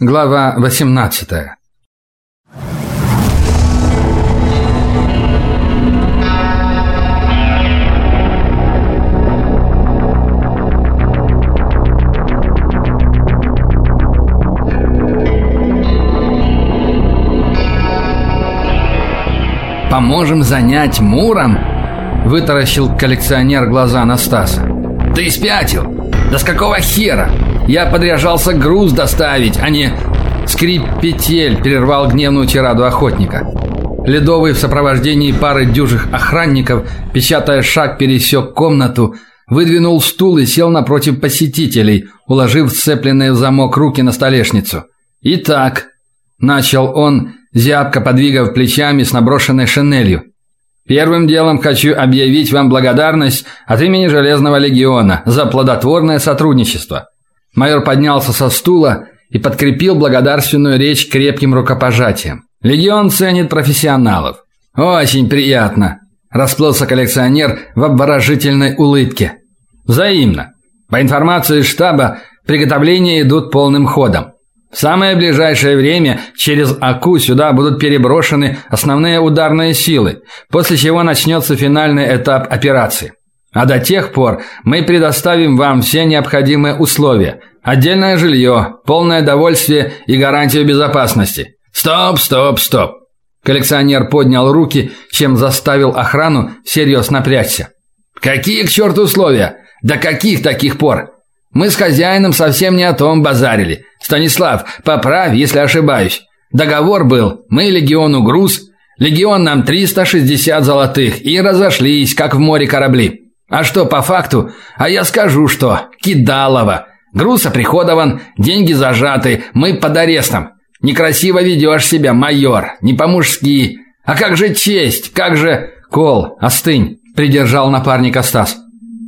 Глава 18. Поможем занять Муром? Вытаращил коллекционер глаза на Стаса. Ты спятил? Да с какого хера? Я подряжался груз доставить, а не скрип петель прервал гневную тираду охотника. Ледовый в сопровождении пары дюжих охранников, печатая шаг, пересек комнату, выдвинул стул и сел напротив посетителей, уложив сцепленные в замок руки на столешницу. «Итак», — начал он, зябко подвигав плечами с наброшенной шинелью, «первым делом хочу объявить вам благодарность от имени Железного легиона за плодотворное сотрудничество. Майор поднялся со стула и подкрепил благодарственную речь крепким рукопожатием. Легион ценит профессионалов. Очень приятно, расплылся коллекционер в обворожительной улыбке. Взаимно. По информации штаба, приготовления идут полным ходом. В самое ближайшее время через Аку сюда будут переброшены основные ударные силы, после чего начнется финальный этап операции. А до тех пор мы предоставим вам все необходимые условия: отдельное жилье, полное довольствие и гарантию безопасности. Стоп, стоп, стоп. Коллекционер поднял руки, чем заставил охрану всерьез напрячься. Какие к черту условия? До каких таких пор? Мы с хозяином совсем не о том базарили. Станислав, поправь, если ошибаюсь. Договор был: мы легиону груз, легион нам 360 золотых и разошлись, как в море корабли. А что по факту? А я скажу, что кидалово. Груз оприходован, деньги зажаты, мы под арестом. Некрасиво ведешь себя, майор, не по-мужски. А как же честь? Как же Кол, остынь, придержал напарника Стас.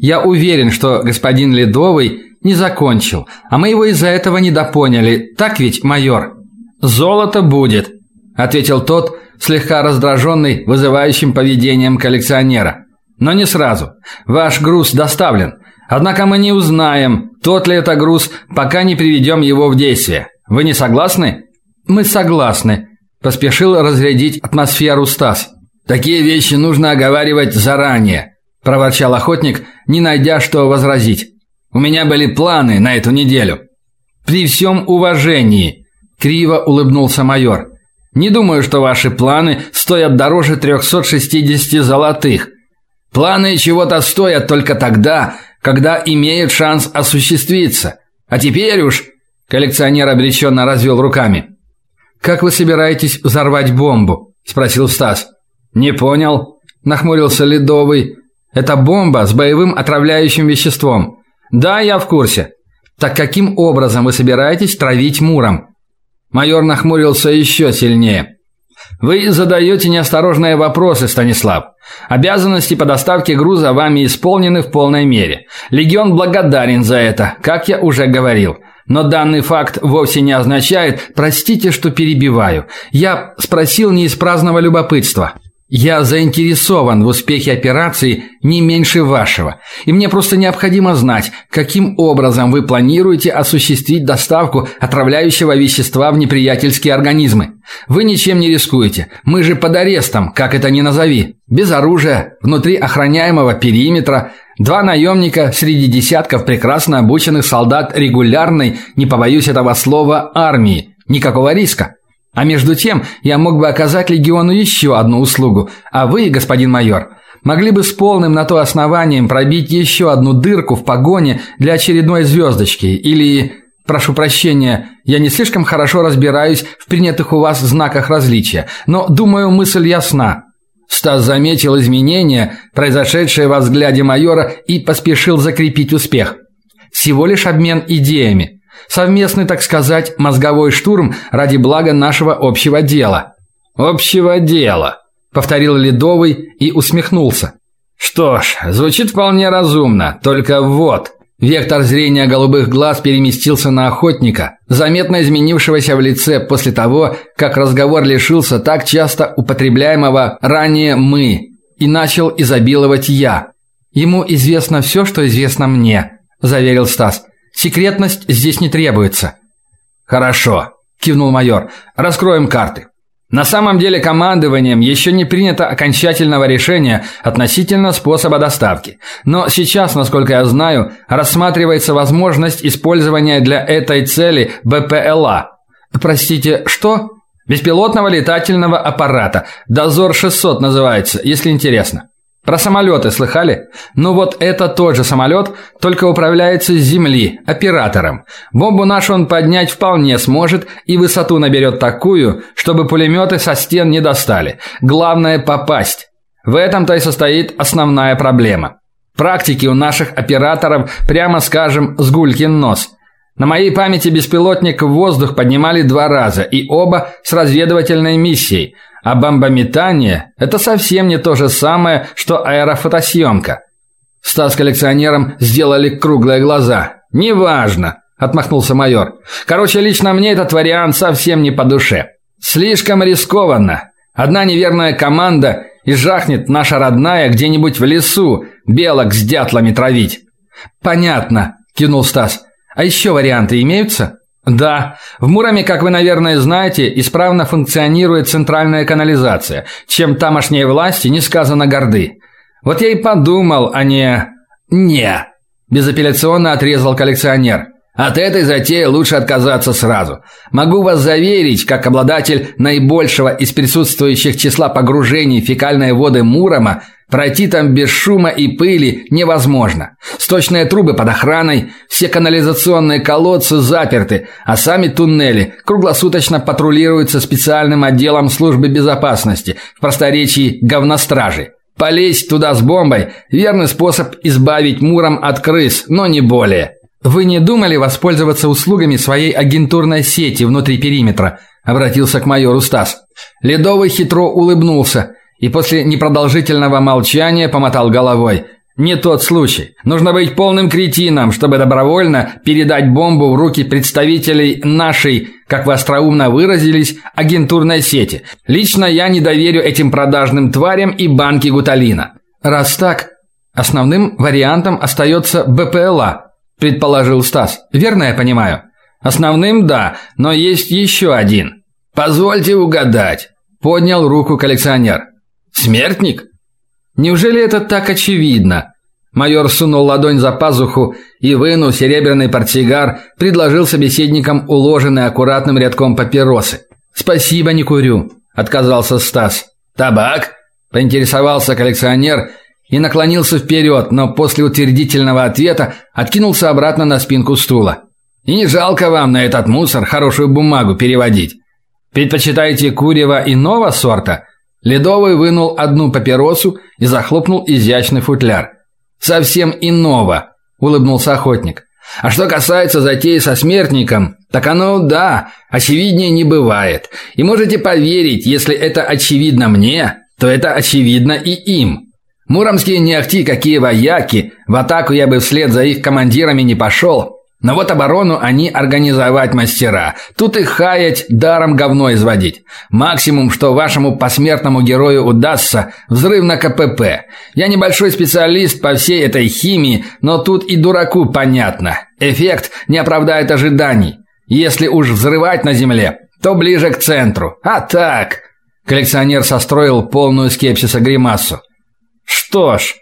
Я уверен, что господин Ледовый не закончил, а мы его из-за этого недопоняли. Так ведь, майор? Золото будет, ответил тот, слегка раздраженный вызывающим поведением коллекционера. Но не сразу. Ваш груз доставлен. Однако мы не узнаем, тот ли это груз, пока не приведем его в действие. Вы не согласны? Мы согласны, поспешил разрядить атмосферу Стас. Такие вещи нужно оговаривать заранее, проворчал охотник, не найдя что возразить. У меня были планы на эту неделю. При всем уважении, криво улыбнулся майор. Не думаю, что ваши планы стоят дороже 360 золотых. Планы чего-то стоят только тогда, когда имеют шанс осуществиться. А теперь уж коллекционер обреченно развел руками. Как вы собираетесь взорвать бомбу? спросил Стас. Не понял, нахмурился Ледовый. Это бомба с боевым отравляющим веществом. Да, я в курсе. Так каким образом вы собираетесь травить Муром? Майор нахмурился еще сильнее. Вы задаете неосторожные вопросы, Станислав. Обязанности по доставке груза вами исполнены в полной мере. Легион благодарен за это, как я уже говорил. Но данный факт вовсе не означает, простите, что перебиваю. Я спросил не из праздного любопытства. Я заинтересован в успехе операции не меньше вашего, и мне просто необходимо знать, каким образом вы планируете осуществить доставку отравляющего вещества в неприятельские организмы. Вы ничем не рискуете. Мы же под арестом, как это ни назови. Без оружия, внутри охраняемого периметра, два наемника среди десятков прекрасно обученных солдат регулярной, не побоюсь этого слова, армии. Никакого риска. А между тем, я мог бы оказать легиону еще одну услугу, а вы, господин майор, могли бы с полным на то основанием пробить еще одну дырку в погоне для очередной звездочки или Прошу прощения, я не слишком хорошо разбираюсь в принятых у вас знаках различия, но думаю, мысль ясна. Стас заметил изменения, произошедшие во взгляде майора, и поспешил закрепить успех. Всего лишь обмен идеями. Совместный, так сказать, мозговой штурм ради блага нашего общего дела. Общего дела, повторил Ледовый и усмехнулся. Что ж, звучит вполне разумно, только вот Вектор зрения голубых глаз переместился на охотника, заметно изменившегося в лице после того, как разговор лишился так часто употребляемого ранее мы и начал изобиловать я. Ему известно все, что известно мне, заверил Стас. Секретность здесь не требуется. Хорошо, кивнул майор. Раскроем карты. На самом деле командованием еще не принято окончательного решения относительно способа доставки. Но сейчас, насколько я знаю, рассматривается возможность использования для этой цели БПЛА. Простите, что? Беспилотного летательного аппарата. Дозор-600 называется, если интересно. Про самолеты слыхали? Ну вот это тот же самолет, только управляется с земли, оператором. Бомбу нашу он поднять вполне сможет и высоту наберет такую, чтобы пулеметы со стен не достали. Главное попасть. В этом-то и состоит основная проблема. Практики у наших операторов, прямо скажем, с гулькин нос. На моей памяти беспилотник в воздух поднимали два раза, и оба с разведывательной миссией – а бомбометание – это совсем не то же самое, что аэрофотосъемка. Стас коллекционером сделали круглые глаза. «Неважно», – отмахнулся майор. «Короче, лично мне этот вариант совсем не по душе. Слишком рискованно. Одна неверная команда и жахнет наша родная где-нибудь в лесу, белок с дятлами травить». «Понятно», – кивнул Стас. «А еще варианты имеются?» Да, в Муроме, как вы, наверное, знаете, исправно функционирует центральная канализация, чем тамошние власти несказанно горды. Вот я и подумал, а не не безапелляционно отрезал коллекционер. От этой затеи лучше отказаться сразу. Могу вас заверить, как обладатель наибольшего из присутствующих числа погружений в фекальные воды Мурома, Пройти там без шума и пыли невозможно. Сточные трубы под охраной, все канализационные колодцы заперты, а сами туннели круглосуточно патрулируются специальным отделом службы безопасности, в просторечии говностражи. Полезть туда с бомбой – верный способ избавить Муром от крыс, но не более. «Вы не думали воспользоваться услугами своей агентурной сети внутри периметра?» – обратился к майору Стас. Ледовый хитро улыбнулся – и после непродолжительного молчания помотал головой. Не тот случай. Нужно быть полным кретином, чтобы добровольно передать бомбу в руки представителей нашей, как вы остроумно выразились, агентурной сети. Лично я не доверю этим продажным тварям и банке гуталина. Раз так, основным вариантом остается БПЛА, предположил Стас. Верно я понимаю? Основным да, но есть еще один. Позвольте угадать, поднял руку коллекционер. Смертник? Неужели это так очевидно? Майор сунул ладонь за пазуху и, вынув серебряный портсигар, предложил собеседникам уложенные аккуратным рядком папиросы. «Спасибо, не курю», – отказался Стас. «Табак?» – поинтересовался коллекционер и наклонился вперед, но после утвердительного ответа откинулся обратно на спинку стула. «И не жалко вам на этот мусор хорошую бумагу переводить. Предпочитаете курево иного сорта?» Ледовый вынул одну папиросу и захлопнул изящный футляр. «Совсем иного», – улыбнулся охотник. «А что касается затеи со смертником, так оно, да, очевиднее не бывает. И можете поверить, если это очевидно мне, то это очевидно и им». Муромские не ахти какие вояки, в атаку я бы вслед за их командирами не пошел. Но вот оборону они организовать мастера. Тут их хаять, даром говно изводить. Максимум, что вашему посмертному герою удастся взрыв на КПП. Я небольшой специалист по всей этой химии, но тут и дураку понятно. Эффект не оправдает ожиданий. Если уж взрывать на земле, то ближе к центру. А так, коллекционер состроил полную скепсиса гримасу. Что ж,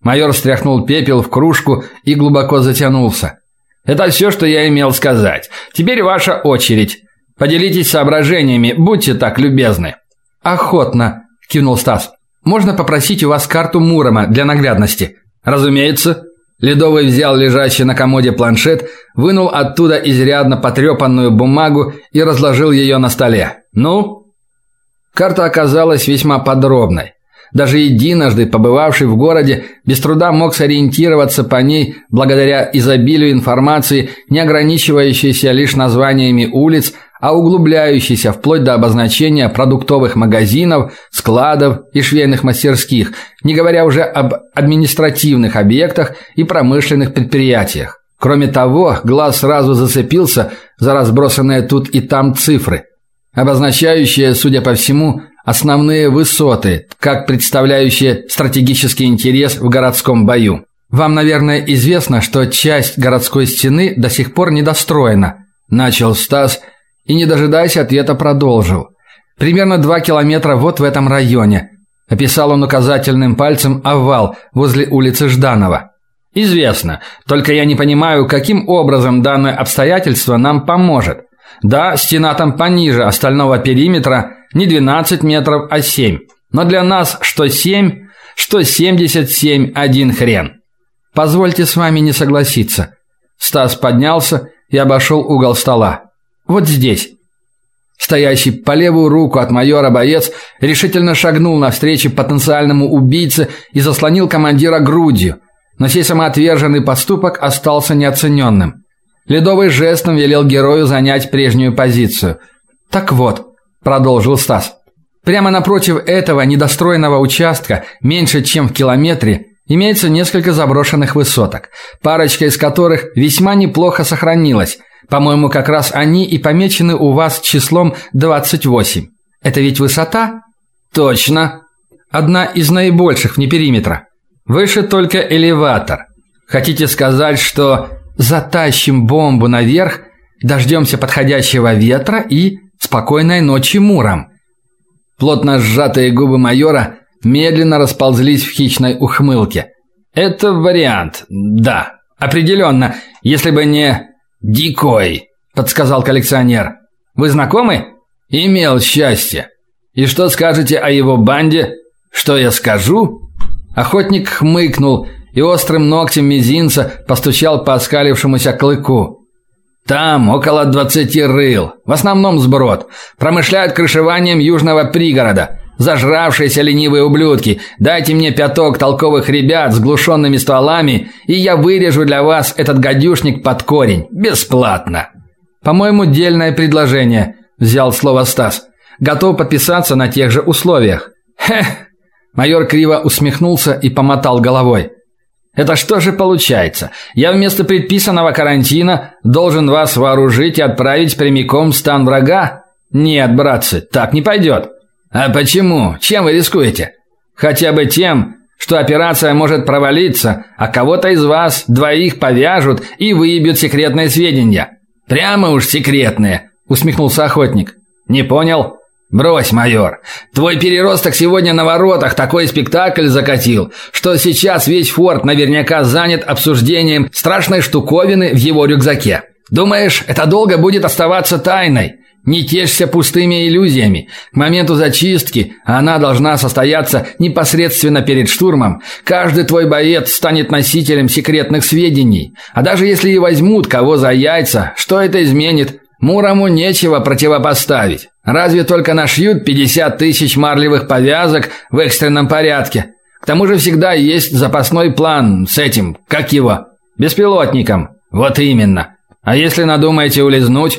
майор стряхнул пепел в кружку и глубоко затянулся. Это все, что я имел сказать. Теперь ваша очередь. Поделитесь соображениями, будьте так любезны. Охотно, кивнул Стас. Можно попросить у вас карту Мурома для наглядности? Разумеется. Ледовый взял лежащий на комоде планшет, вынул оттуда изрядно потрепанную бумагу и разложил ее на столе. Ну, карта оказалась весьма подробной. Даже единожды побывавший в городе без труда мог сориентироваться по ней благодаря изобилию информации, не ограничивающейся лишь названиями улиц, а углубляющейся вплоть до обозначения продуктовых магазинов, складов и швейных мастерских, не говоря уже об административных объектах и промышленных предприятиях. Кроме того, глаз сразу зацепился за разбросанные тут и там цифры, обозначающие, судя по всему, основные высоты, как представляющие стратегический интерес в городском бою. Вам, наверное, известно, что часть городской стены до сих пор недостроена, начал Стас и, не дожидаясь ответа, продолжил. «Примерно два километра вот в этом районе», – описал он указательным пальцем овал возле улицы Жданова. «Известно, только я не понимаю, каким образом данное обстоятельство нам поможет. Да, стена там пониже остального периметра, не 12 метров, а 7. Но для нас что 7, что 77 один хрен. Позвольте с вами не согласиться. Стас поднялся и обошел угол стола. Вот здесь. Стоящий по левую руку от майора боец решительно шагнул навстречу потенциальному убийце и заслонил командира грудью. Но сей самоотверженный поступок остался неоцененным. Ледовый жестом велел герою занять прежнюю позицию. «Так вот», – продолжил Стас, – «прямо напротив этого недостроенного участка, меньше чем в километре, имеется несколько заброшенных высоток, парочка из которых весьма неплохо сохранилась. По-моему, как раз они и помечены у вас числом 28. Это ведь высота?» «Точно. Одна из наибольших вне периметра. Выше только элеватор. Хотите сказать, что затащим бомбу наверх, дождемся подходящего ветра и спокойной ночи муром. Плотно сжатые губы майора медленно расползлись в хищной ухмылке. Это вариант. Да, определенно, если бы не дикой, подсказал коллекционер. Вы знакомы? Имел счастье. И что скажете о его банде? Что я скажу? Охотник хмыкнул и острым ногтем мизинца постучал по оскалившемуся клыку. Там около двадцати рыл, в основном сброд, промышляют крышеванием южного пригорода. Зажравшиеся ленивые ублюдки, дайте мне пяток толковых ребят с глушенными стволами, и я вырежу для вас этот гадюшник под корень, бесплатно. По-моему, дельное предложение, взял слово Стас. Готов подписаться на тех же условиях. Хе. Майор криво усмехнулся и помотал головой. Это что же получается? Я вместо предписанного карантина должен вас вооружить и отправить прямиком в стан врага? Нет, братцы, так не пойдет. А почему? Чем вы рискуете? Хотя бы тем, что операция может провалиться, а кого-то из вас двоих повяжут и выебют секретные сведения. Прямо уж секретные, усмехнулся охотник. Не понял? Брось, майор. Твой переросток сегодня на воротах такой спектакль закатил, что сейчас весь форт наверняка занят обсуждением страшной штуковины в его рюкзаке. Думаешь, это долго будет оставаться тайной? Не тешься пустыми иллюзиями. К моменту зачистки, она должна состояться непосредственно перед штурмом, каждый твой боец станет носителем секретных сведений. А даже если и возьмут кого за яйца, что это изменит? Мурому нечего противопоставить. Разве только нашьют 50 тысяч марлевых повязок в экстренном порядке. К тому же всегда есть запасной план с этим, как его, беспилотником. Вот именно. А если надумаете улизнуть?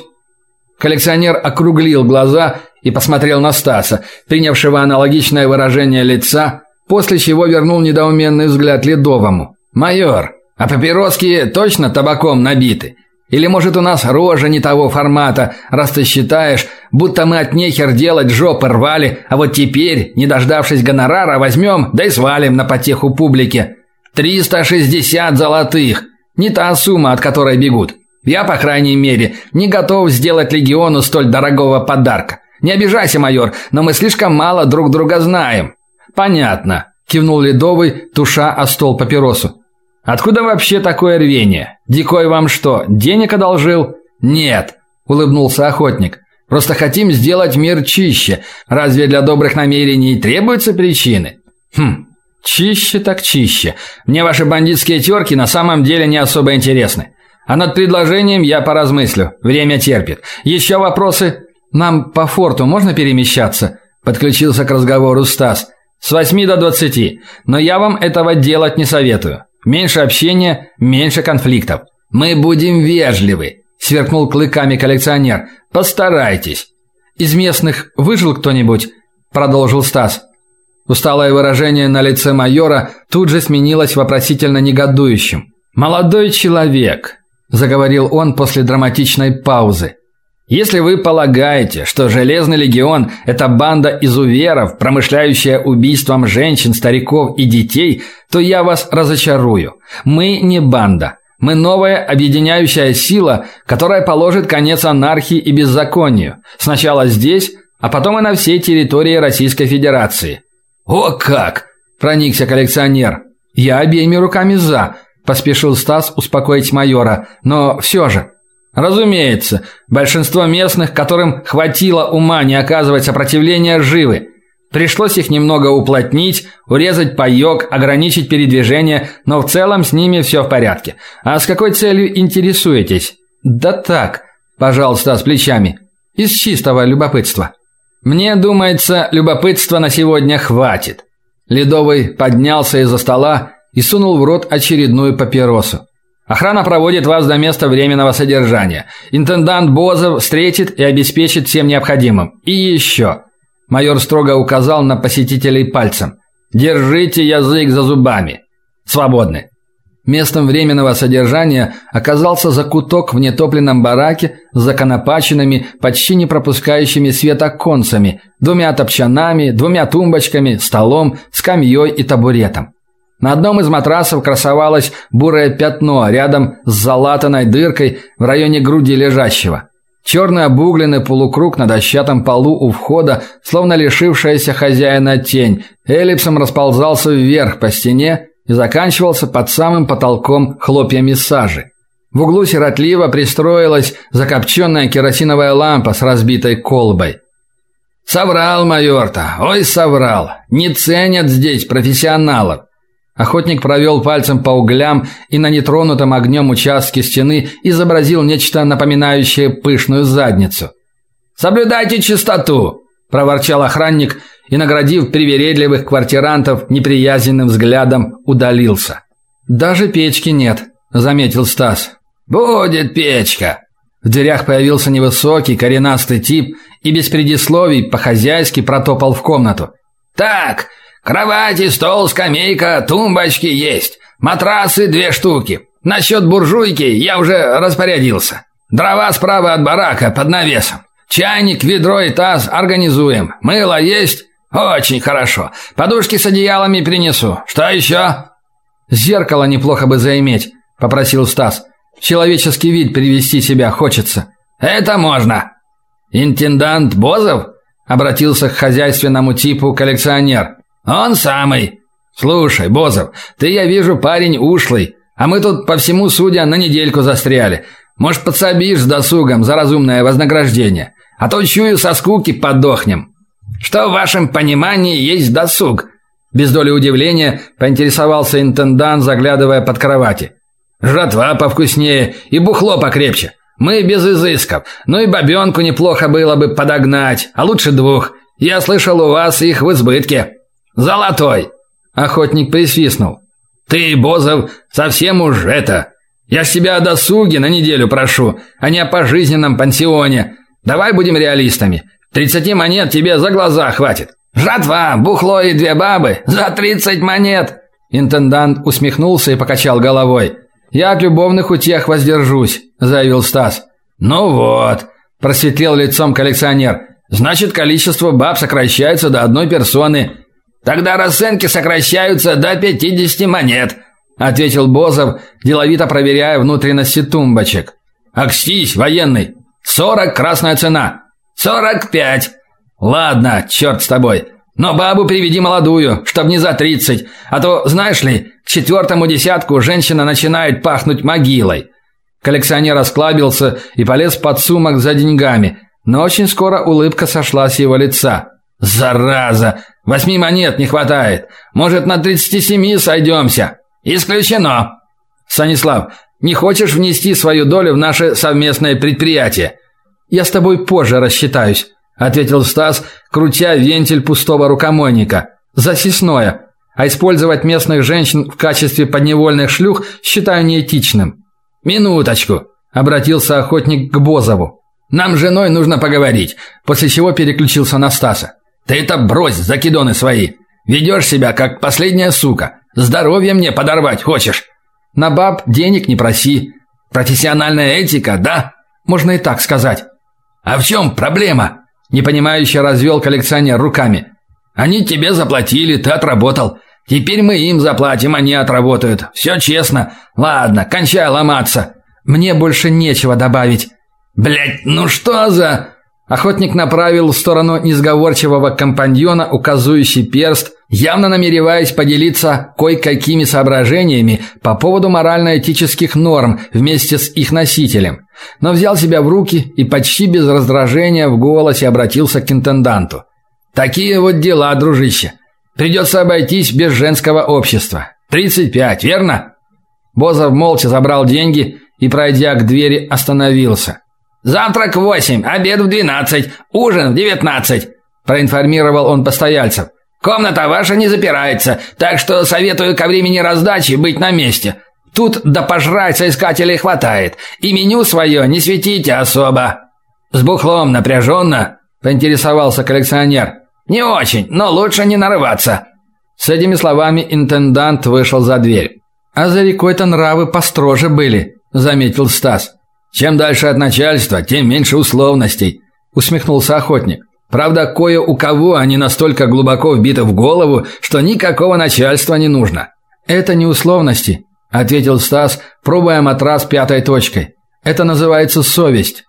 Коллекционер округлил глаза и посмотрел на Стаса, принявшего аналогичное выражение лица, после чего вернул недоуменный взгляд Ледовому. «Майор, а папироски точно табаком набиты? Или, может, у нас рожа не того формата, раз ты считаешь, будто мы от нехер делать жопы рвали, а вот теперь, не дождавшись гонорара, возьмем, да и свалим на потеху публике. 360 золотых. Не та сумма, от которой бегут. Я, по крайней мере, не готов сделать легиону столь дорогого подарка. Не обижайся, майор, но мы слишком мало друг друга знаем. Понятно, кивнул Ледовый, туша о стол папиросу. Откуда вообще такое рвение? Дикой вам что, денег одолжил? Нет, улыбнулся охотник. Просто хотим сделать мир чище. Разве для добрых намерений требуются причины? Хм. Чище так чище. Мне ваши бандитские терки на самом деле не особо интересны. А над предложением я поразмыслю. Время терпит. Еще вопросы? Нам по форту можно перемещаться? Подключился к разговору Стас. С восьми до двадцати. Но я вам этого делать не советую. Меньше общения, меньше конфликтов. Мы будем вежливы, сверкнул клыками коллекционер. Постарайтесь. Из местных выжил кто-нибудь? продолжил Стас. Усталое выражение на лице майора тут же сменилось вопросительно негодующим. Молодой человек, заговорил он после драматичной паузы. Если вы полагаете, что Железный легион это банда изуверов, промышляющая убийством женщин, стариков и детей, то я вас разочарую. Мы не банда. Мы новая объединяющая сила, которая положит конец анархии и беззаконию. Сначала здесь, а потом и на всей территории Российской Федерации. О как, проникся коллекционер. Я обеими руками за, поспешил Стас успокоить майора. Но все же Разумеется, большинство местных, которым хватило ума не оказывать сопротивления, живы. Пришлось их немного уплотнить, урезать паёк, ограничить передвижение, но в целом с ними все в порядке. А с какой целью интересуетесь? Да так, пожалуйста, с плечами. Из чистого любопытства. Мне думается, любопытства на сегодня хватит. Ледовый поднялся из-за стола и сунул в рот очередную папиросу. Охрана проводит вас до места временного содержания. Интендант Бозов встретит и обеспечит всем необходимым. И еще. Майор строго указал на посетителей пальцем. Держите язык за зубами. Свободны. Местом временного содержания оказался закуток в нетопленном бараке с законопаченными, почти не пропускающими свет оконцами, двумя топчанами, двумя тумбочками, столом, скамьей и табуретом. На одном из матрасов красовалось бурое пятно рядом с залатанной дыркой в районе груди лежащего. Черный обугленный полукруг на дощатом полу у входа, словно лишившаяся хозяина тень, эллипсом расползался вверх по стене и заканчивался под самым потолком хлопьями сажи. В углу сиротливо пристроилась закопченная керосиновая лампа с разбитой колбой. Соврал майор-то. Ой, соврал. Не ценят здесь профессионалов. Охотник провел пальцем по углям и на нетронутом огнем участке стены изобразил нечто напоминающее пышную задницу. «Соблюдайте чистоту!» – проворчал охранник и, наградив привередливых квартирантов неприязненным взглядом, удалился. «Даже печки нет», – заметил Стас. «Будет печка!» В дверях появился невысокий, коренастый тип и без предисловий по-хозяйски протопал в комнату. «Так, Кровати, стол, скамейка, тумбочки есть. Матрасы две штуки. Насчет буржуйки я уже распорядился. Дрова справа от барака под навесом. Чайник, ведро и таз организуем. Мыло есть? Очень хорошо. Подушки с одеялами принесу. Что еще?» «Зеркало неплохо бы заиметь», — попросил Стас. «Человеческий вид привести себя хочется». «Это можно». «Интендант Бозов?» — обратился к хозяйственному типу коллекционер. «Он самый. Слушай, Бозов, ты, я вижу, парень ушлый, а мы тут по всему судя на недельку застряли. Может, подсобишь с досугом за разумное вознаграждение, а то чую со скуки подохнем». «Что в вашем понимании есть досуг?» Без доли удивления поинтересовался интендант, заглядывая под кровати. «Жратва повкуснее и бухло покрепче. Мы без изысков. Ну и бабенку неплохо было бы подогнать, а лучше двух. Я слышал, у вас их в избытке». «Золотой!» Охотник присвистнул. «Ты, Бозов, совсем уж это... Я с тебя о досуге на неделю прошу, а не о пожизненном пансионе. Давай будем реалистами. Тридцати монет тебе за глаза хватит. Жатва, бухло и две бабы за тридцать монет!» Интендант усмехнулся и покачал головой. «Я от любовных утех воздержусь», – заявил Стас. «Ну вот», – просветлел лицом коллекционер. «Значит, количество баб сокращается до одной персоны. Тогда расценки сокращаются до 50 монет, ответил Бозов, деловито проверяя внутренности тумбочек. Акстись, военный. 40 красная цена. 45. Ладно, черт с тобой. Но бабу приведи молодую, чтоб не за 30, а то, знаешь ли, к четвертому десятку женщина начинает пахнуть могилой. Коллекционер осклабился и полез под сумок за деньгами, но очень скоро улыбка сошла с его лица. Зараза, восьми монет не хватает. Может, на тридцати семи сойдемся?» Исключено. Станислав, не хочешь внести свою долю в наше совместное предприятие? Я с тобой позже рассчитаюсь, ответил Стас, крутя вентиль пустого рукомойника. Засесное. А использовать местных женщин в качестве подневольных шлюх считаю неэтичным. Минуточку, обратился охотник к Бозову. Нам с женой нужно поговорить, после чего переключился на Стаса. Ты это брось, закидоны свои. Ведешь себя как последняя сука. Здоровье мне подорвать хочешь. На баб денег не проси. Профессиональная этика, да? Можно и так сказать. А в чем проблема? Непонимающе развел коллекционер руками. Они тебе заплатили, ты отработал. Теперь мы им заплатим, они отработают. Все честно. Ладно, кончай ломаться. Мне больше нечего добавить. Блять, ну что за... Охотник направил в сторону несговорчивого компаньона указующий перст, явно намереваясь поделиться кое-какими соображениями по поводу морально-этических норм вместе с их носителем. Но взял себя в руки и почти без раздражения в голосе обратился к интенданту. «Такие вот дела, дружище. Придется обойтись без женского общества. Тридцать пять, верно?» Бозов молча забрал деньги и, пройдя к двери, остановился. «Завтрак в восемь, обед в двенадцать, ужин в девятнадцать», – проинформировал он постояльцев. «Комната ваша не запирается, так что советую ко времени раздачи быть на месте. Тут до пожрать соискателей хватает, и меню свое не светите особо». «С бухлом напряженно?» – поинтересовался коллекционер. «Не очень, но лучше не нарываться». С этими словами интендант вышел за дверь. «А за рекой-то нравы построже были», – заметил Стас. Чем дальше от начальства, тем меньше условностей, усмехнулся охотник. Правда, кое у кого они настолько глубоко вбиты в голову, что никакого начальства не нужно. Это не условности, ответил Стас, пробуя матрас пятой точкой. Это называется совесть.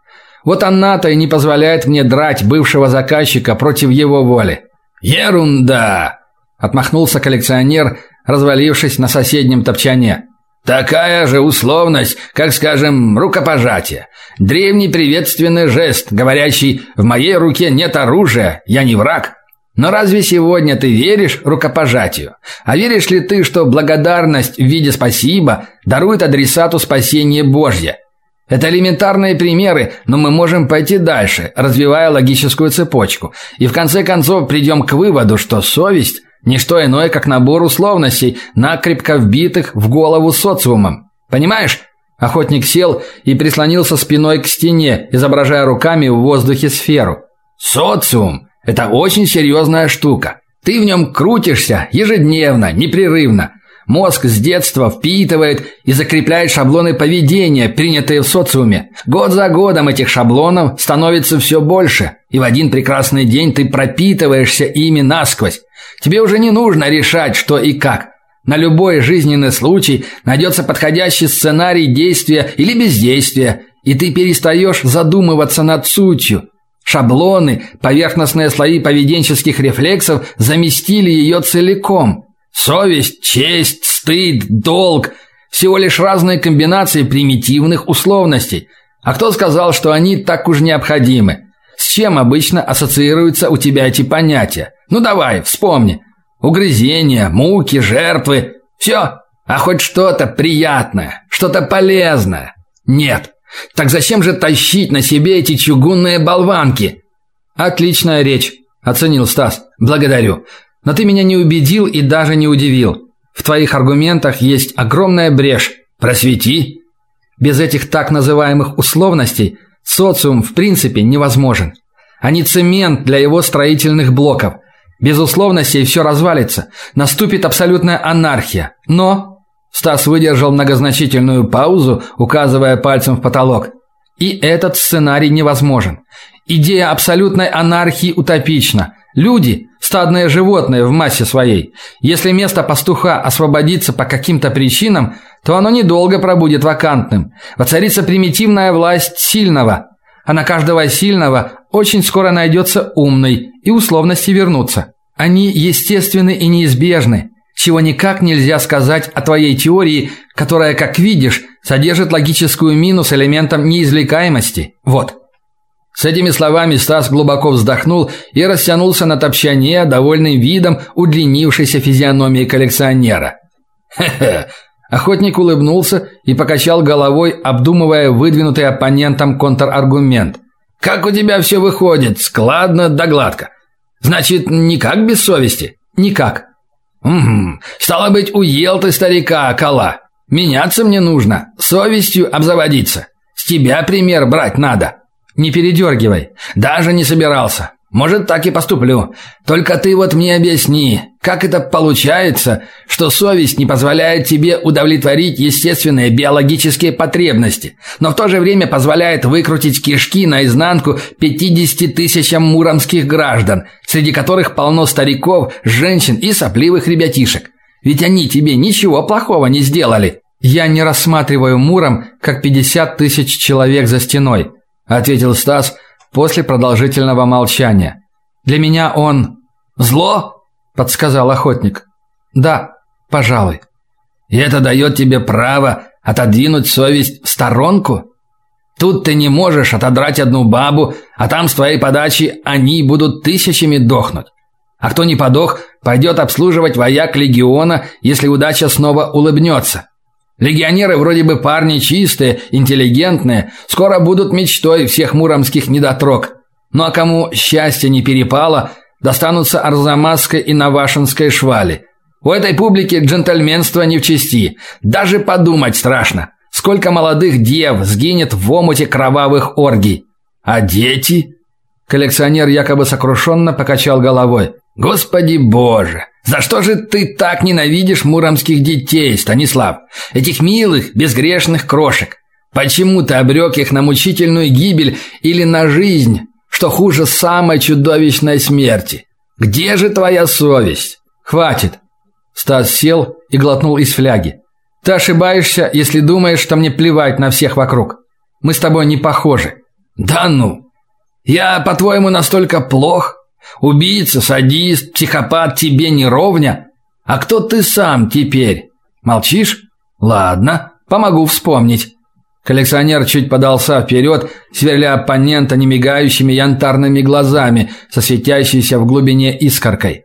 Вот она-то и не позволяет мне драть бывшего заказчика против его воли. Ерунда, отмахнулся коллекционер, развалившись на соседнем топчане. Такая же условность, как, скажем, рукопожатие. Древний приветственный жест, говорящий «в моей руке нет оружия, я не враг». Но разве сегодня ты веришь рукопожатию? А веришь ли ты, что благодарность в виде спасибо дарует адресату спасение Божье? Это элементарные примеры, но мы можем пойти дальше, развивая логическую цепочку, и в конце концов придем к выводу, что совесть не что иное, как набор условностей, накрепко вбитых в голову социумом. Понимаешь? Охотник сел и прислонился спиной к стене, изображая руками в воздухе сферу. Социум это очень серьезная штука. Ты в нем крутишься ежедневно, непрерывно. Мозг с детства впитывает и закрепляет шаблоны поведения, принятые в социуме. Год за годом этих шаблонов становится все больше, и в один прекрасный день ты пропитываешься ими насквозь. Тебе уже не нужно решать, что и как. На любой жизненный случай найдется подходящий сценарий действия или бездействия, и ты перестаешь задумываться над сутью. Шаблоны, поверхностные слои поведенческих рефлексов заместили ее целиком. Совесть, честь, стыд, долг всего лишь разные комбинации примитивных условностей. А кто сказал, что они так уж необходимы? С чем обычно ассоциируются у тебя эти понятия? Ну давай, вспомни. Угрызения, муки, жертвы. Все. А хоть что-то приятное, что-то полезное. Нет. Так зачем же тащить на себе эти чугунные болванки? Отличная речь, оценил Стас. Благодарю. Но ты меня не убедил и даже не удивил. В твоих аргументах есть огромная брешь. Просвети. Без этих так называемых условностей социум в принципе невозможен. Они цемент для его строительных блоков. Без условностей все развалится, наступит абсолютная анархия. Но Стас выдержал многозначительную паузу, указывая пальцем в потолок. И этот сценарий невозможен. Идея абсолютной анархии утопична. Люди стадное животное в массе своей. Если место пастуха освободится по каким-то причинам, то оно недолго пробудет вакантным. Воцарится примитивная власть сильного, а на каждого сильного очень скоро найдется умный, и условности вернутся. Они естественны и неизбежны, чего никак нельзя сказать о твоей теории, которая, как видишь, содержит логическую мину с элементом неизвлекаемости. Вот. С этими словами Стас глубоко вздохнул и растянулся на топчане, довольный видом удлинившейся физиономии коллекционера. Хе-хе. Охотник улыбнулся и покачал головой, обдумывая выдвинутый оппонентом контраргумент. Как у тебя все выходит, складно да гладко. Значит, никак без совести? Никак. Угу. Стало быть, уел ты старика, кола. Меняться мне нужно, совестью обзаводиться. С тебя пример брать надо. Не передергивай. Даже не собирался. Может, так и поступлю. Только ты вот мне объясни, как это получается, что совесть не позволяет тебе удовлетворить естественные биологические потребности, но в то же время позволяет выкрутить кишки наизнанку 50 тысячам муромских граждан, среди которых полно стариков, женщин и сопливых ребятишек. Ведь они тебе ничего плохого не сделали. Я не рассматриваю Муром как 50 тысяч человек за стеной, ответил Стас после продолжительного молчания. Для меня он зло, подсказал охотник. Да, пожалуй. И это дает тебе право отодвинуть совесть в сторонку? Тут ты не можешь отодрать одну бабу, а там с твоей подачи они будут тысячами дохнуть. А кто не подох, пойдет обслуживать вояк легиона, если удача снова улыбнется. Легионеры вроде бы парни чистые, интеллигентные, скоро будут мечтой всех муромских недотрог. Ну а кому счастье не перепало, достанутся Арзамасской и Навашинской швали. У этой публики джентльменство не в чести. Даже подумать страшно. Сколько молодых дев сгинет в омуте кровавых оргий. А дети? Коллекционер якобы сокрушенно покачал головой. Господи Боже, за что же ты так ненавидишь муромских детей, Станислав? Этих милых, безгрешных крошек. Почему ты обрек их на мучительную гибель или на жизнь, что хуже самой чудовищной смерти? Где же твоя совесть? Хватит. Стас сел и глотнул из фляги. Ты ошибаешься, если думаешь, что мне плевать на всех вокруг. Мы с тобой не похожи. Да ну. Я, по-твоему, настолько плох? Убийца, садист, психопат тебе не ровня? А кто ты сам теперь? Молчишь? Ладно, помогу вспомнить. Коллекционер чуть подался вперед, сверля оппонента немигающими янтарными глазами, со светящейся в глубине искоркой.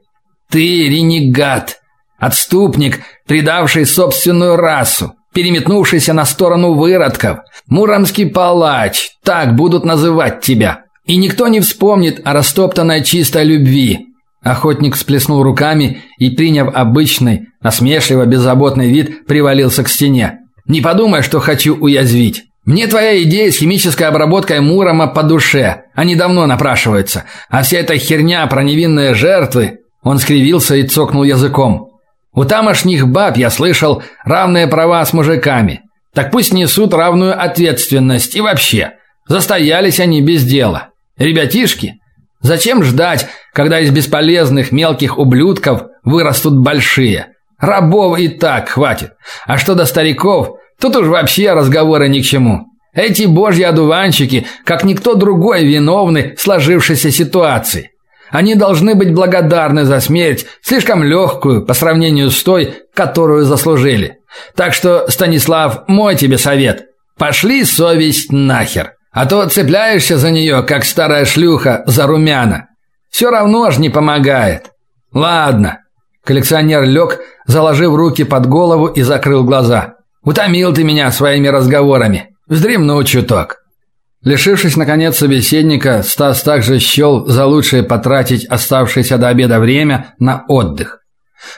Ты ренегат, отступник, предавший собственную расу, переметнувшийся на сторону выродков, муромский палач, так будут называть тебя. И никто не вспомнит о растоптанной чистой любви. Охотник всплеснул руками и, приняв обычный, насмешливо беззаботный вид, привалился к стене. Не подумай, что хочу уязвить. Мне твоя идея с химической обработкой Мурома по душе. Они давно напрашиваются. А вся эта херня про невинные жертвы, он скривился и цокнул языком. У тамошних баб, я слышал, равные права с мужиками. Так пусть несут равную ответственность и вообще. Застоялись они без дела. Ребятишки, зачем ждать, когда из бесполезных мелких ублюдков вырастут большие? Рабов и так хватит. А что до стариков, тут уж вообще разговоры ни к чему. Эти божьи одуванчики, как никто другой, виновны в сложившейся ситуации. Они должны быть благодарны за смерть, слишком легкую по сравнению с той, которую заслужили. Так что, Станислав, мой тебе совет. Пошли совесть нахер. А то цепляешься за нее, как старая шлюха за румяна. Все равно ж не помогает. Ладно. Коллекционер лег, заложив руки под голову и закрыл глаза. Утомил ты меня своими разговорами. Вздремну чуток. Лишившись наконец собеседника, Стас также счел за лучшее потратить оставшееся до обеда время на отдых.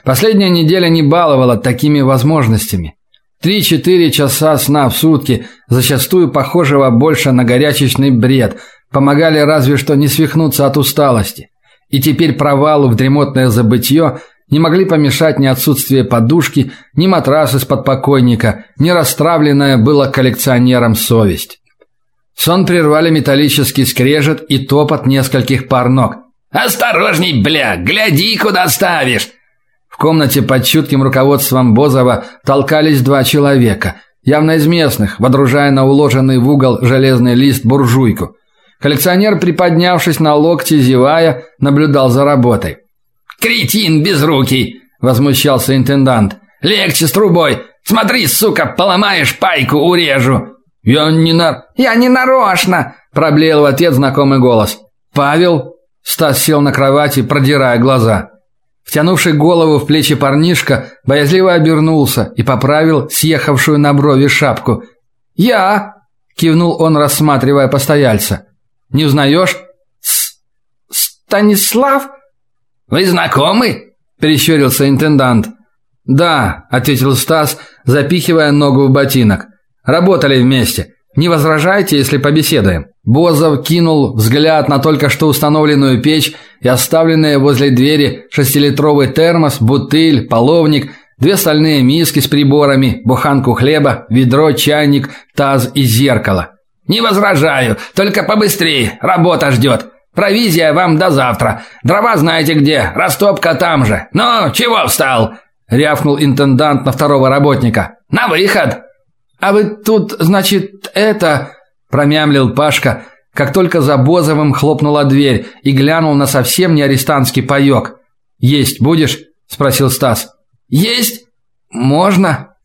Последняя неделя не баловала такими возможностями. Три-четыре часа сна в сутки, зачастую похожего больше на горячечный бред, помогали разве что не свихнуться от усталости. И теперь провалу в дремотное забытье не могли помешать ни отсутствие подушки, ни матрас из-под покойника, ни расстравленная была коллекционером совесть. Сон прервали металлический скрежет и топот нескольких пар ног. «Осторожней, бля! Гляди, куда ставишь!» В комнате под чутким руководством Бозова толкались два человека, явно из местных, водружая на уложенный в угол железный лист буржуйку. Коллекционер, приподнявшись на локти, зевая, наблюдал за работой. «Кретин безрукий!» – возмущался интендант. «Легче с трубой! Смотри, сука, поломаешь пайку, урежу!» «Я не на...» «Я не нарочно!» – проблеял в ответ знакомый голос. «Павел?» – Стас сел на кровати, продирая глаза. Втянувший голову в плечи парнишка боязливо обернулся и поправил съехавшую на брови шапку. «Я!» – кивнул он, рассматривая постояльца. «Не узнаешь?» С «Станислав?» «Вы знакомы?» – прищурился интендант. «Да», – ответил Стас, запихивая ногу в ботинок. «Работали вместе. Не возражайте, если побеседуем?» Бозов кинул взгляд на только что установленную печь и оставленные возле двери шестилитровый термос, бутыль, половник, две стальные миски с приборами, буханку хлеба, ведро, чайник, таз и зеркало. «Не возражаю, только побыстрее, работа ждет. Провизия вам до завтра. Дрова знаете где, растопка там же. Ну, чего встал?» – рявкнул интендант на второго работника. «На выход!» «А вы тут, значит, это...» – промямлил Пашка, как только за Бозовым хлопнула дверь и глянул на совсем не арестантский паёк. «Есть будешь?» – спросил Стас. «Есть? Можно?»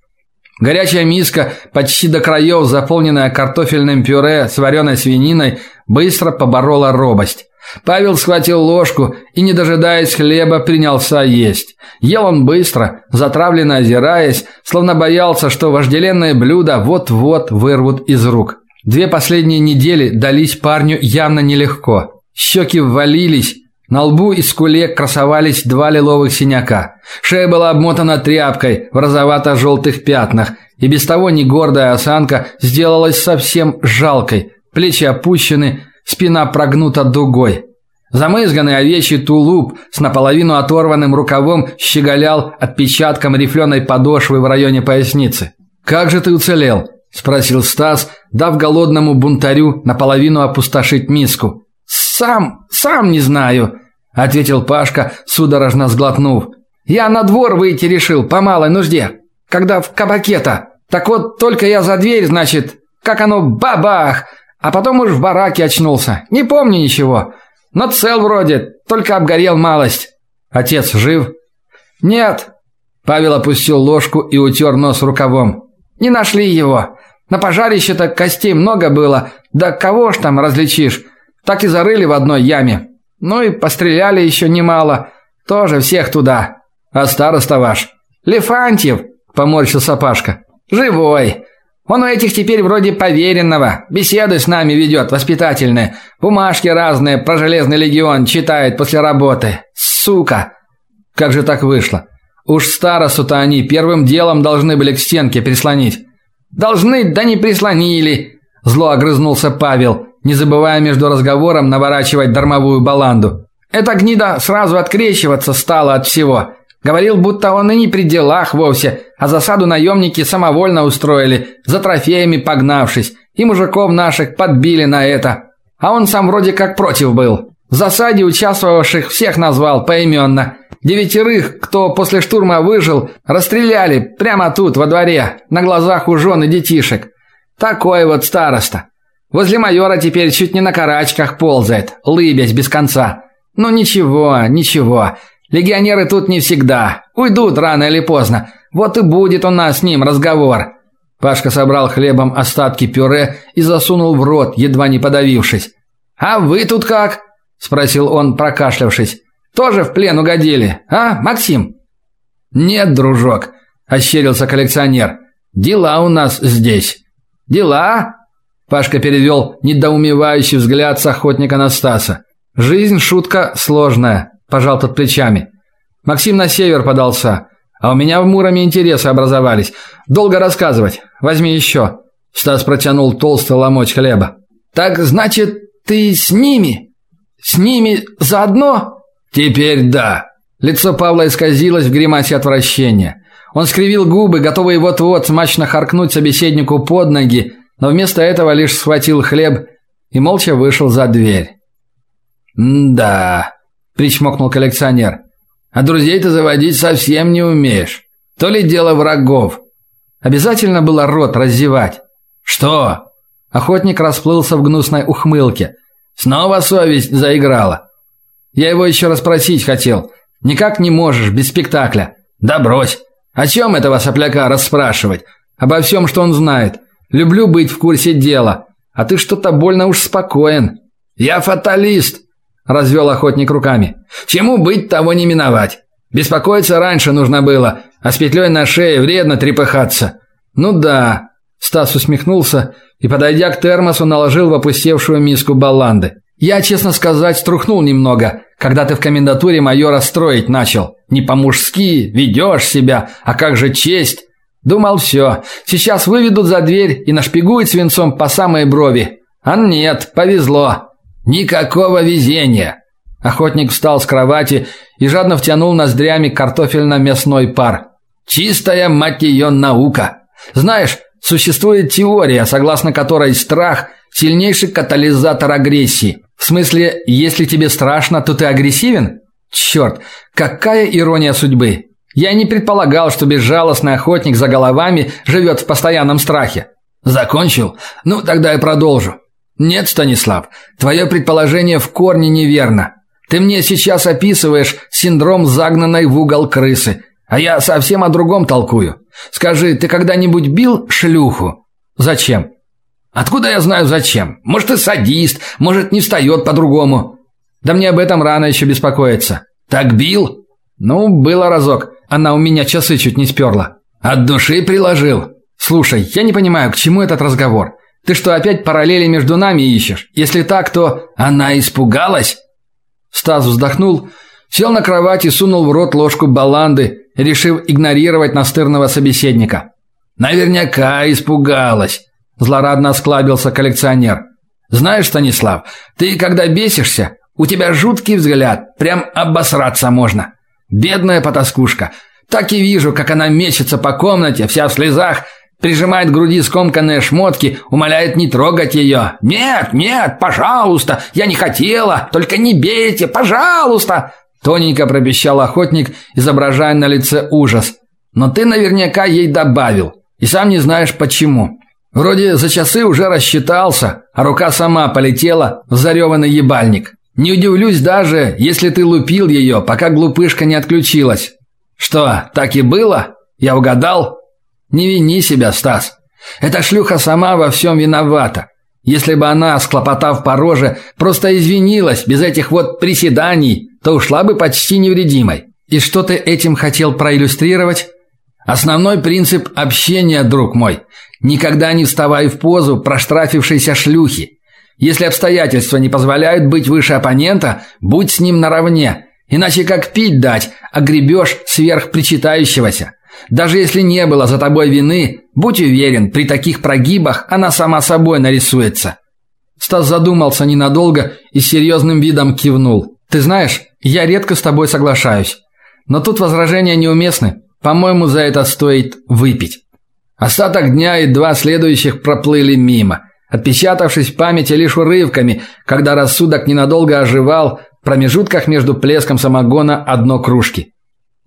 Горячая миска, почти до краев заполненная картофельным пюре с вареной свининой, быстро поборола робость. Павел схватил ложку и, не дожидаясь хлеба, принялся есть. Ел он быстро, затравленно озираясь, словно боялся, что вожделенное блюдо вот-вот вырвут из рук. Две последние недели дались парню явно нелегко. Щеки ввалились, на лбу и скуле красовались два лиловых синяка. Шея была обмотана тряпкой в розовато-желтых пятнах, и без того негордая осанка сделалась совсем жалкой. Плечи опущены, спина прогнута дугой. Замызганный овечий тулуп с наполовину оторванным рукавом щеголял отпечатком рифленой подошвы в районе поясницы. «Как же ты уцелел?» – спросил Стас, дав голодному бунтарю наполовину опустошить миску. «Сам, сам не знаю», – ответил Пашка, судорожно сглотнув. «Я на двор выйти решил, по малой нужде, когда в кабаке-то. Так вот, только я за дверь, значит, как оно бабах, а потом уж в бараке очнулся. Не помню ничего, но цел вроде, только обгорел малость». «Отец жив?» «Нет». Павел опустил ложку и утер нос рукавом. «Не нашли его. На пожарище-то костей много было, да кого ж там различишь?» Так и зарыли в одной яме. Ну и постреляли еще немало. Тоже всех туда. А староста ваш? Лефантьев, поморщился Пашка. Живой. Он у этих теперь вроде поверенного. Беседы с нами ведет, воспитательные. Бумажки разные про Железный легион читает после работы. Сука. Как же так вышло? Уж старосту-то они первым делом должны были к стенке прислонить. Должны, да не прислонили. Зло огрызнулся Павел не забывая между разговором наворачивать дармовую баланду. Эта гнида сразу открещиваться стала от всего. Говорил, будто он и не при делах вовсе, а засаду наемники самовольно устроили, за трофеями погнавшись, и мужиков наших подбили на это. А он сам вроде как против был. В засаде участвовавших всех назвал поименно. Девятерых, кто после штурма выжил, расстреляли прямо тут, во дворе, на глазах у жен и детишек. Такой вот староста. Возле майора теперь чуть не на карачках ползает, лыбясь без конца. Ну ничего, ничего. Легионеры тут не всегда. Уйдут рано или поздно. Вот и будет у нас с ним разговор. Пашка собрал хлебом остатки пюре и засунул в рот, едва не подавившись. А вы тут как? спросил он, прокашлявшись. Тоже в плен угодили, а, Максим? Нет, дружок, ощерился коллекционер. Дела у нас здесь. Дела? Пашка перевел недоумевающий взгляд с охотника на Стаса. Жизнь шутка сложная, пожал тот плечами. Максим на север подался, а у меня в Муроме интересы образовались. Долго рассказывать. Возьми еще». Стас протянул толстый ломоть хлеба. Так значит, ты с ними? С ними заодно? Теперь да. Лицо Павла исказилось в гримасе отвращения. Он скривил губы, готовый вот-вот смачно харкнуть собеседнику под ноги, но вместо этого лишь схватил хлеб и молча вышел за дверь. «Да», – причмокнул коллекционер, – «а друзей ты заводить совсем не умеешь. То ли дело врагов. Обязательно было рот раздевать». «Что?» Охотник расплылся в гнусной ухмылке. «Снова совесть заиграла». «Я его еще расспросить хотел. Никак не можешь, без спектакля». «Да брось. О чем этого сопляка расспрашивать? Обо всем, что он знает. Люблю быть в курсе дела, а ты что-то больно уж спокоен. Я фаталист, развел охотник руками. Чему быть, того не миновать. Беспокоиться раньше нужно было, а с петлей на шее вредно трепыхаться. Ну да, Стас усмехнулся и, подойдя к термосу, наложил в опустевшую миску баланды. Я, честно сказать, струхнул немного, когда ты в комендатуре майора строить начал. Не по-мужски, ведешь себя, а как же честь? Думал, все, сейчас выведут за дверь и нашпигуют свинцом по самой брови. А нет, повезло. Никакого везения. Охотник встал с кровати и жадно втянул ноздрями картофельно-мясной пар. Чистая, мать ее, наука. Знаешь, существует теория, согласно которой страх – сильнейший катализатор агрессии. В смысле, если тебе страшно, то ты агрессивен? Черт, какая ирония судьбы. Я не предполагал, что безжалостный охотник за головами живет в постоянном страхе. Закончил? Ну, тогда я продолжу. Нет, Станислав, твое предположение в корне неверно. Ты мне сейчас описываешь синдром загнанной в угол крысы, а я совсем о другом толкую. Скажи, ты когда-нибудь бил шлюху? Зачем? Откуда я знаю зачем? Может, ты садист, может, не встает по-другому. Да мне об этом рано еще беспокоиться. Так бил? Ну, было разок. Она у меня часы чуть не сперла. От души приложил. Слушай, я не понимаю, к чему этот разговор. Ты что, опять параллели между нами ищешь? Если так, то она испугалась. Стас вздохнул, сел на кровать и сунул в рот ложку баланды, решив игнорировать настырного собеседника. Наверняка испугалась, злорадно осклабился коллекционер. Знаешь, Станислав, ты когда бесишься, у тебя жуткий взгляд, прям обосраться можно. Бедная потаскушка. Так и вижу, как она мечется по комнате, вся в слезах, прижимает к груди скомканные шмотки, умоляет не трогать ее. «Нет, нет, пожалуйста, я не хотела, только не бейте, пожалуйста!» Тоненько пропищал охотник, изображая на лице ужас. «Но ты наверняка ей добавил, и сам не знаешь почему. Вроде за часы уже рассчитался, а рука сама полетела в зареванный ебальник. Не удивлюсь даже, если ты лупил ее, пока глупышка не отключилась. Что, так и было? Я угадал? Не вини себя, Стас. Эта шлюха сама во всем виновата. Если бы она, склопотав по роже, просто извинилась без этих вот приседаний, то ушла бы почти невредимой. И что ты этим хотел проиллюстрировать? Основной принцип общения, друг мой. Никогда не вставай в позу проштрафившейся шлюхи. Если обстоятельства не позволяют быть выше оппонента, будь с ним наравне. Иначе как пить дать, а гребешь сверх причитающегося. Даже если не было за тобой вины, будь уверен, при таких прогибах она сама собой нарисуется. Стас задумался ненадолго и с серьезным видом кивнул. Ты знаешь, я редко с тобой соглашаюсь. Но тут возражения неуместны. По-моему, за это стоит выпить. Остаток дня и два следующих проплыли мимо отпечатавшись в памяти лишь урывками, когда рассудок ненадолго оживал в промежутках между плеском самогона одно кружки.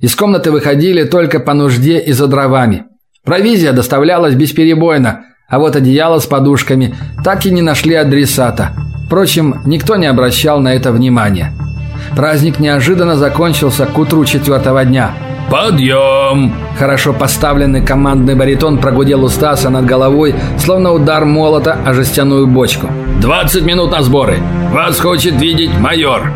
Из комнаты выходили только по нужде и за дровами. Провизия доставлялась бесперебойно, а вот одеяло с подушками так и не нашли адресата. Впрочем, никто не обращал на это внимания. Праздник неожиданно закончился к утру четвертого дня – «Подъем!» Хорошо поставленный командный баритон прогудел у Стаса над головой, словно удар молота о жестяную бочку. «Двадцать минут на сборы! Вас хочет видеть майор!»